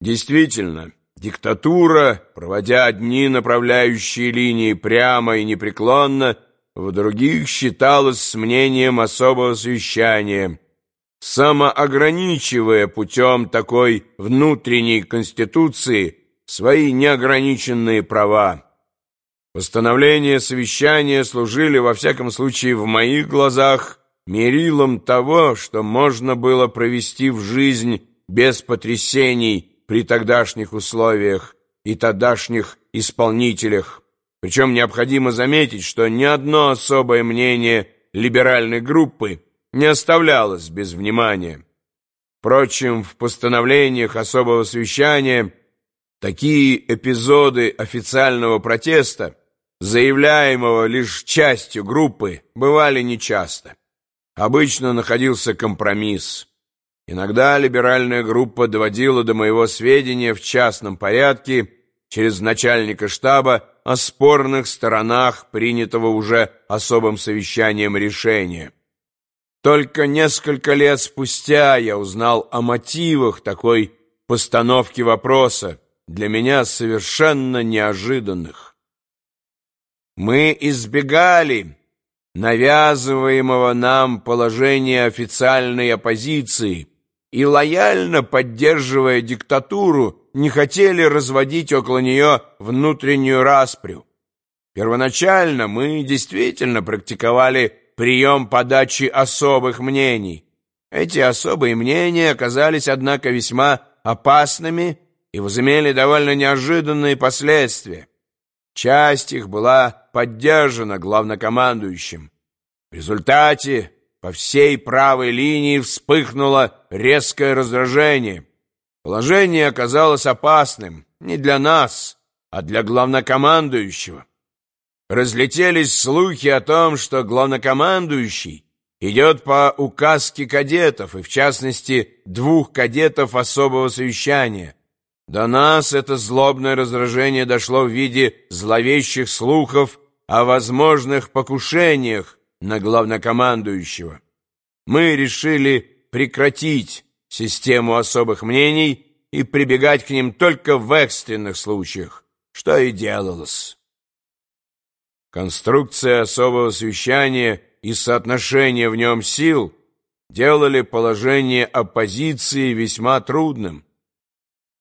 Действительно, диктатура, проводя одни направляющие линии прямо и непреклонно, в других считалась с мнением особого совещания, самоограничивая путем такой внутренней конституции свои неограниченные права. Постановления совещания служили, во всяком случае, в моих глазах, мерилом того, что можно было провести в жизнь без потрясений при тогдашних условиях и тогдашних исполнителях. Причем необходимо заметить, что ни одно особое мнение либеральной группы не оставлялось без внимания. Впрочем, в постановлениях особого совещания такие эпизоды официального протеста, заявляемого лишь частью группы, бывали нечасто. Обычно находился компромисс. Иногда либеральная группа доводила до моего сведения в частном порядке через начальника штаба о спорных сторонах принятого уже особым совещанием решения. Только несколько лет спустя я узнал о мотивах такой постановки вопроса, для меня совершенно неожиданных. Мы избегали навязываемого нам положения официальной оппозиции, и, лояльно поддерживая диктатуру, не хотели разводить около нее внутреннюю распрю. Первоначально мы действительно практиковали прием подачи особых мнений. Эти особые мнения оказались, однако, весьма опасными и возымели довольно неожиданные последствия. Часть их была поддержана главнокомандующим. В результате по всей правой линии вспыхнуло резкое раздражение. Положение оказалось опасным не для нас, а для главнокомандующего. Разлетелись слухи о том, что главнокомандующий идет по указке кадетов, и в частности двух кадетов особого совещания. До нас это злобное раздражение дошло в виде зловещих слухов о возможных покушениях на главнокомандующего. Мы решили прекратить систему особых мнений и прибегать к ним только в экстренных случаях, что и делалось. Конструкция особого совещания и соотношение в нем сил делали положение оппозиции весьма трудным.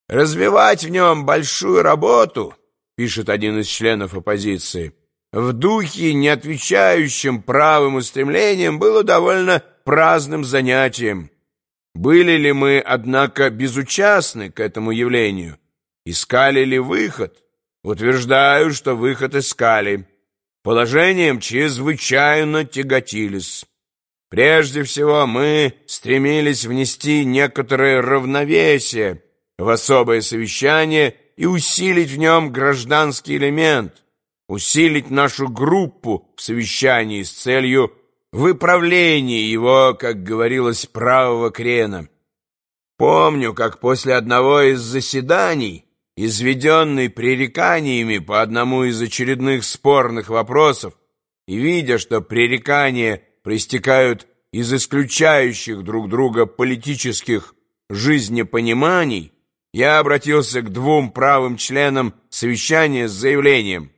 «Развивать в нем большую работу», — пишет один из членов оппозиции, — в духе, не отвечающем правым устремлениям, было довольно праздным занятием. Были ли мы, однако, безучастны к этому явлению? Искали ли выход? Утверждаю, что выход искали. Положением чрезвычайно тяготились. Прежде всего, мы стремились внести некоторое равновесие в особое совещание и усилить в нем гражданский элемент – усилить нашу группу в совещании с целью выправления его, как говорилось, правого крена. Помню, как после одного из заседаний, изведенный пререканиями по одному из очередных спорных вопросов, и видя, что пререкания проистекают из исключающих друг друга политических жизнепониманий, я обратился к двум правым членам совещания с заявлением –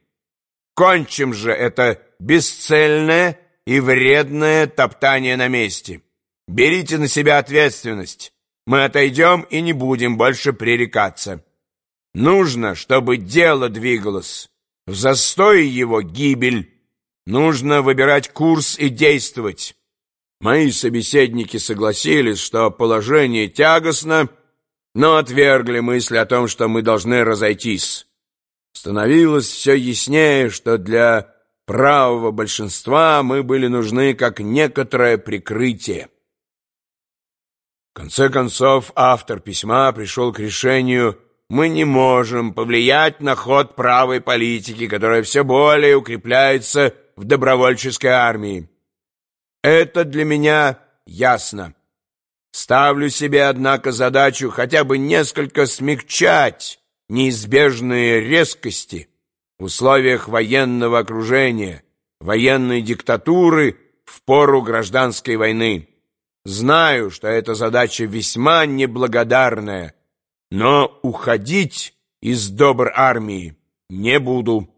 Кончим же это бесцельное и вредное топтание на месте. Берите на себя ответственность. Мы отойдем и не будем больше пререкаться. Нужно, чтобы дело двигалось. В застое его гибель. Нужно выбирать курс и действовать. Мои собеседники согласились, что положение тягостно, но отвергли мысль о том, что мы должны разойтись становилось все яснее, что для правого большинства мы были нужны как некоторое прикрытие. В конце концов, автор письма пришел к решению «Мы не можем повлиять на ход правой политики, которая все более укрепляется в добровольческой армии. Это для меня ясно. Ставлю себе, однако, задачу хотя бы несколько смягчать неизбежные резкости в условиях военного окружения, военной диктатуры в пору гражданской войны. Знаю, что эта задача весьма неблагодарная, но уходить из добр армии не буду.